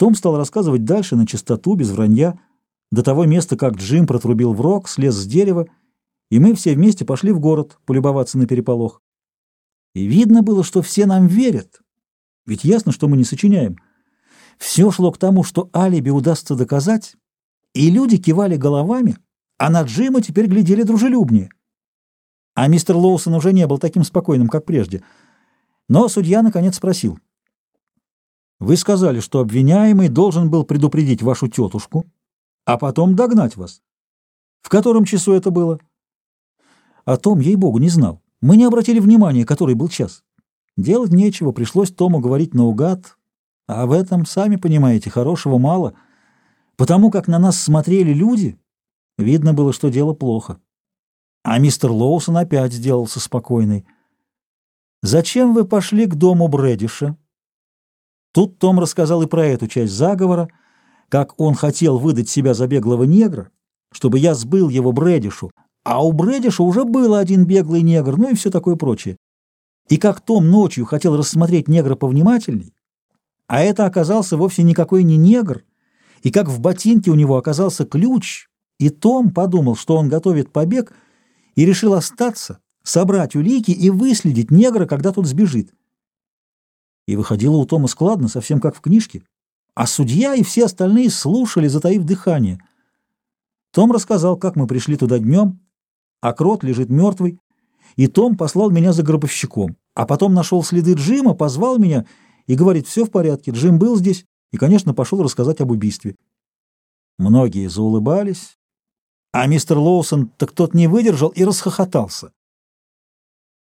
Том стал рассказывать дальше на чистоту, без вранья, до того места, как Джим протрубил в рог, слез с дерева, и мы все вместе пошли в город полюбоваться на переполох. И видно было, что все нам верят, ведь ясно, что мы не сочиняем. Все шло к тому, что алиби удастся доказать, и люди кивали головами, а на Джима теперь глядели дружелюбнее. А мистер Лоусон уже не был таким спокойным, как прежде. Но судья наконец спросил. «Вы сказали, что обвиняемый должен был предупредить вашу тетушку, а потом догнать вас. В котором часу это было?» О том, ей-богу, не знал. Мы не обратили внимания, который был час. Делать нечего, пришлось Тому говорить наугад, а в этом, сами понимаете, хорошего мало. Потому как на нас смотрели люди, видно было, что дело плохо. А мистер Лоусон опять сделался спокойный. «Зачем вы пошли к дому Брэдиша?» Тут Том рассказал и про эту часть заговора, как он хотел выдать себя за беглого негра, чтобы я сбыл его Брэдишу, а у Брэдиша уже был один беглый негр, ну и все такое прочее. И как Том ночью хотел рассмотреть негра повнимательней, а это оказался вовсе никакой не негр, и как в ботинке у него оказался ключ, и Том подумал, что он готовит побег, и решил остаться, собрать улики и выследить негра, когда тот сбежит. И выходило у Тома складно, совсем как в книжке, а судья и все остальные слушали, затаив дыхание. Том рассказал, как мы пришли туда днем, а Крот лежит мертвый, и Том послал меня за гробовщиком, а потом нашел следы Джима, позвал меня и говорит, все в порядке, Джим был здесь и, конечно, пошел рассказать об убийстве. Многие заулыбались, а мистер Лоусон так тот не выдержал и расхохотался.